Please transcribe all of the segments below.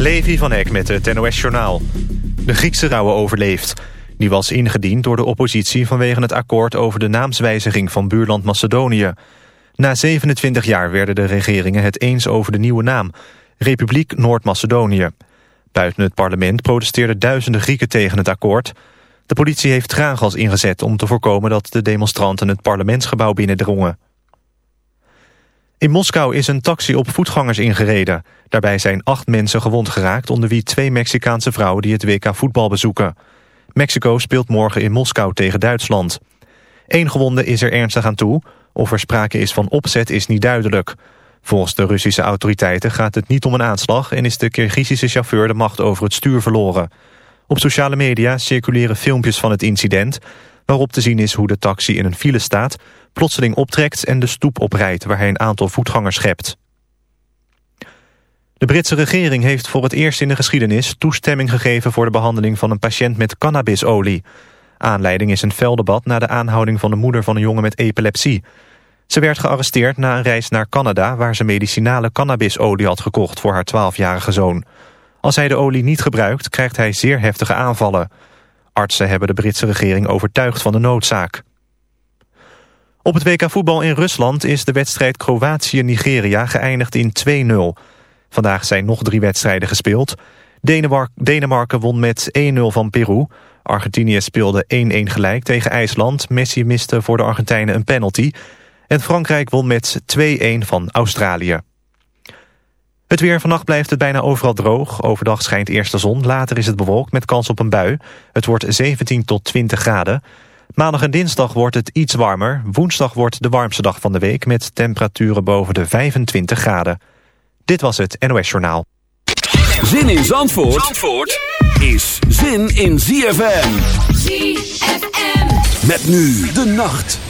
Levi van Eck met het NOS-journaal. De Griekse rouwe overleeft. Die was ingediend door de oppositie vanwege het akkoord over de naamswijziging van buurland Macedonië. Na 27 jaar werden de regeringen het eens over de nieuwe naam, Republiek Noord-Macedonië. Buiten het parlement protesteerden duizenden Grieken tegen het akkoord. De politie heeft traangas ingezet om te voorkomen dat de demonstranten het parlementsgebouw binnendrongen. In Moskou is een taxi op voetgangers ingereden. Daarbij zijn acht mensen gewond geraakt... onder wie twee Mexicaanse vrouwen die het WK voetbal bezoeken. Mexico speelt morgen in Moskou tegen Duitsland. Eén gewonde is er ernstig aan toe. Of er sprake is van opzet is niet duidelijk. Volgens de Russische autoriteiten gaat het niet om een aanslag... en is de Kirgizische chauffeur de macht over het stuur verloren. Op sociale media circuleren filmpjes van het incident... waarop te zien is hoe de taxi in een file staat plotseling optrekt en de stoep oprijdt... waar hij een aantal voetgangers schept. De Britse regering heeft voor het eerst in de geschiedenis... toestemming gegeven voor de behandeling van een patiënt met cannabisolie. Aanleiding is een velddebat na de aanhouding van de moeder van een jongen met epilepsie. Ze werd gearresteerd na een reis naar Canada... waar ze medicinale cannabisolie had gekocht voor haar 12-jarige zoon. Als hij de olie niet gebruikt, krijgt hij zeer heftige aanvallen. Artsen hebben de Britse regering overtuigd van de noodzaak. Op het WK voetbal in Rusland is de wedstrijd Kroatië-Nigeria geëindigd in 2-0. Vandaag zijn nog drie wedstrijden gespeeld. Denemarken won met 1-0 van Peru. Argentinië speelde 1-1 gelijk tegen IJsland. Messi miste voor de Argentijnen een penalty. En Frankrijk won met 2-1 van Australië. Het weer vannacht blijft het bijna overal droog. Overdag schijnt eerst de zon, later is het bewolkt met kans op een bui. Het wordt 17 tot 20 graden. Maandag en dinsdag wordt het iets warmer. Woensdag wordt de warmste dag van de week... met temperaturen boven de 25 graden. Dit was het NOS Journaal. Zin in Zandvoort, Zandvoort is zin in ZFM. ZFM. Met nu de nacht.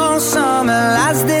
summer lasted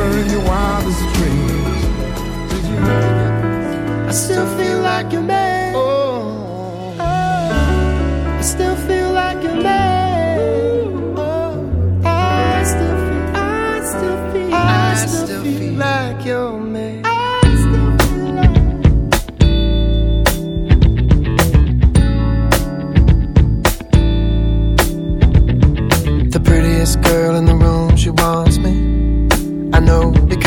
remember in your wildest dreams. Did you I still feel like a man. Oh, I still feel.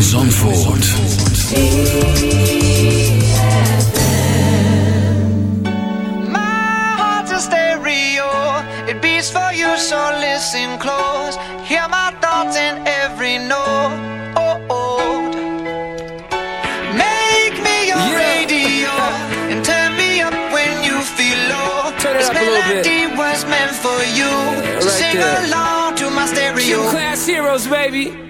Zandvoort. My heart's a stereo, it beats for you, so listen close. Hear my thoughts in every note. Oh, oh. Make me your yeah. radio and turn me up when you feel low. Turn it this up melody was meant for you. Yeah, right so sing there. along to my stereo. Two class heroes, baby.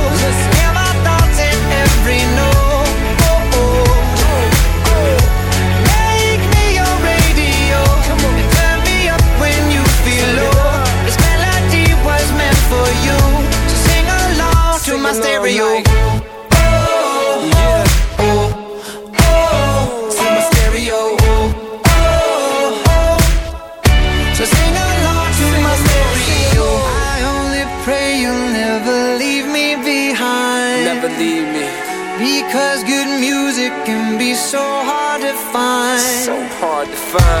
Hard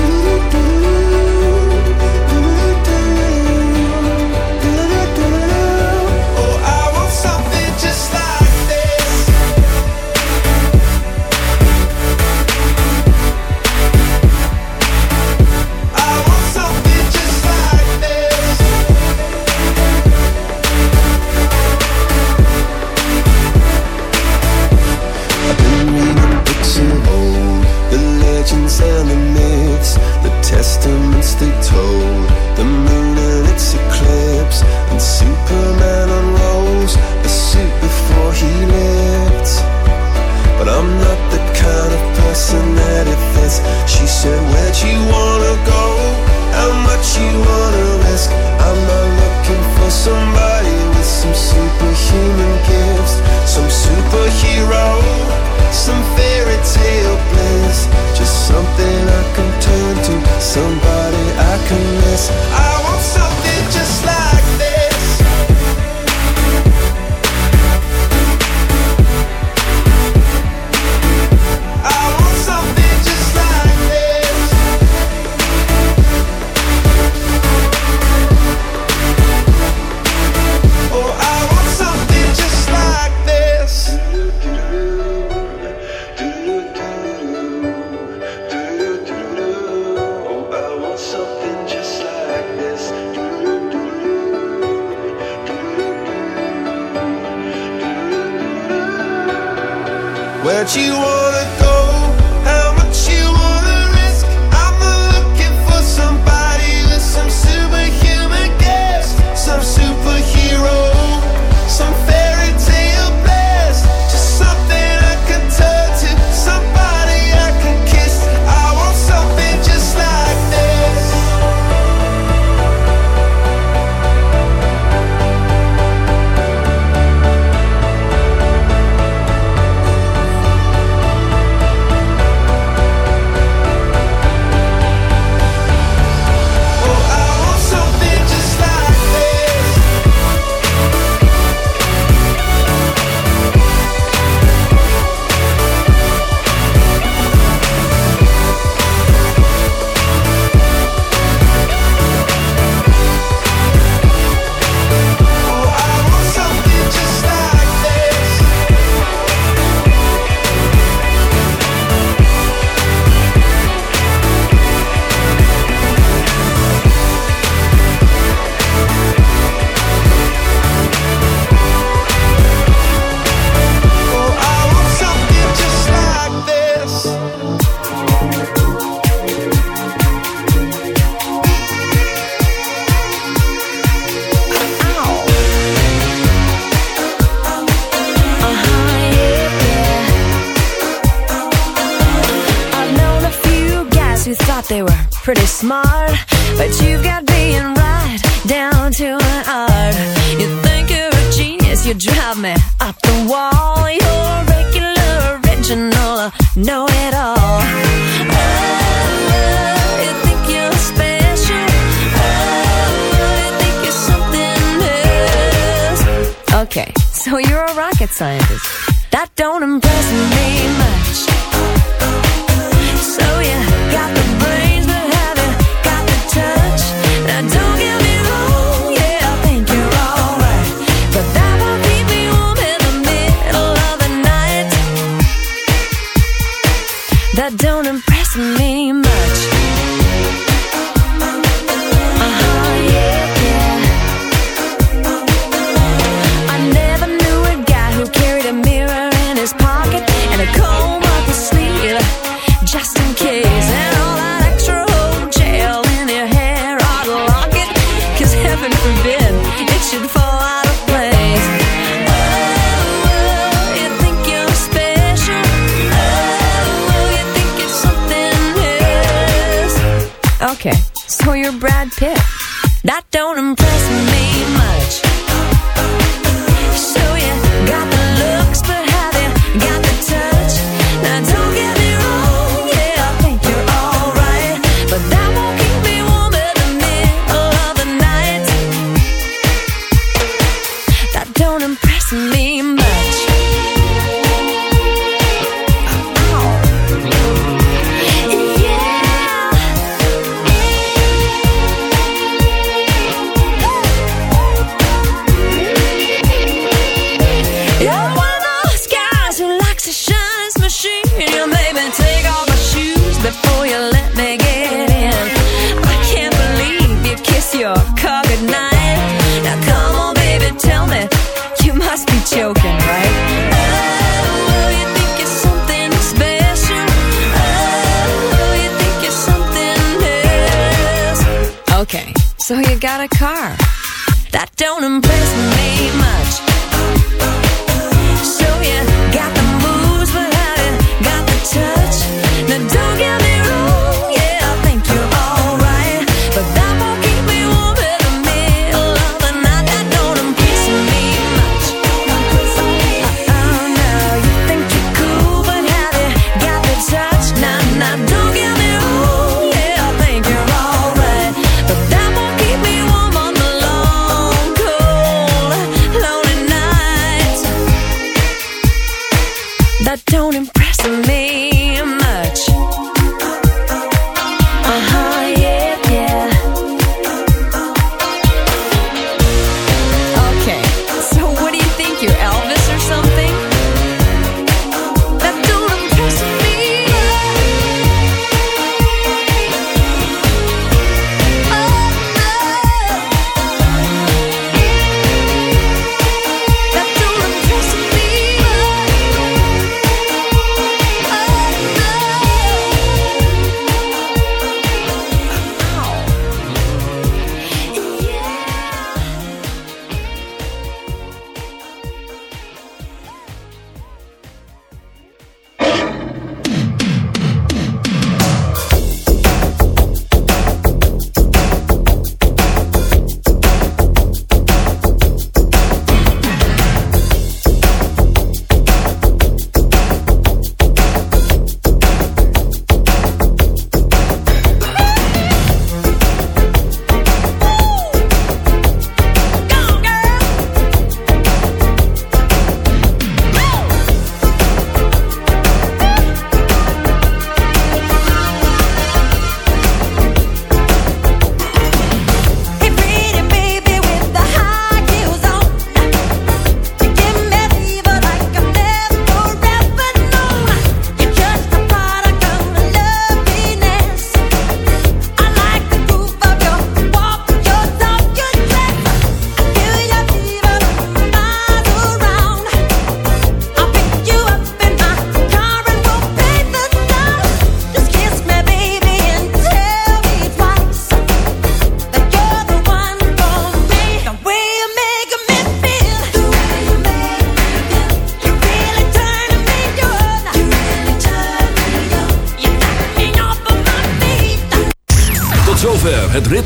I